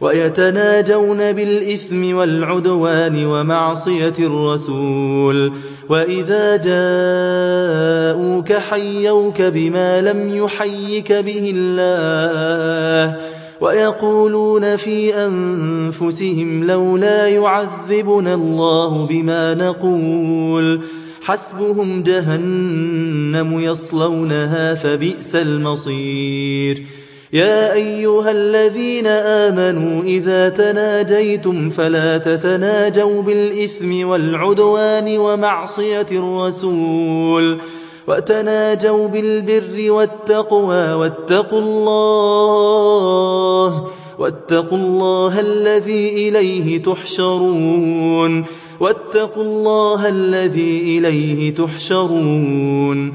ويتناجون بالإثم والعدوان ومعصية الرسول. وإذا جاءوك حيوك بما لم يحيك به الله. ويقولون في أنفسهم لولا يعذبنا الله بما نقول. حسبهم جهنم يصلونها فبئس المصير. يا أيها الذين آمنوا إذا تناجيتم فلا تتناجوا بالإثم والعدوان ومعصية الرسول وتناجوا بالبر والتقوى واتقوا الله واتقوا الله الذي إليه تحشرون واتقوا الله الذي إليه تحشرون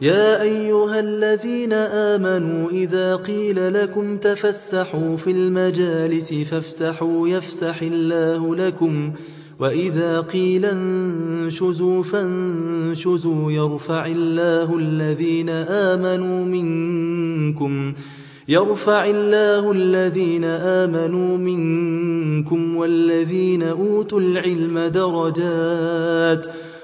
يا أيها الذين آمنوا إذا قيل لكم تفسحوا في المجالس فافسحوا يفسح الله لكم وإذا قيل انشزوا فانشزوا يرفع الله الذين آمنوا منكم يرفع الله الذين آمنوا منكم والذين أوتوا العلم درجات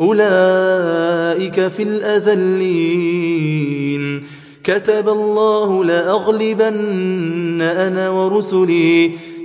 أولئك في الأذلين كتب الله لأغلبن أنا ورسلي.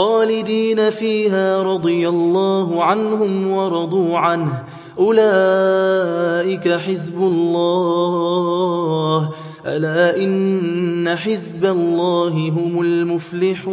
خالدين فيها رضي الله عنهم ورضوا عنه. أولئك حزب الله. ألا إن حزب الله هم المفلحون.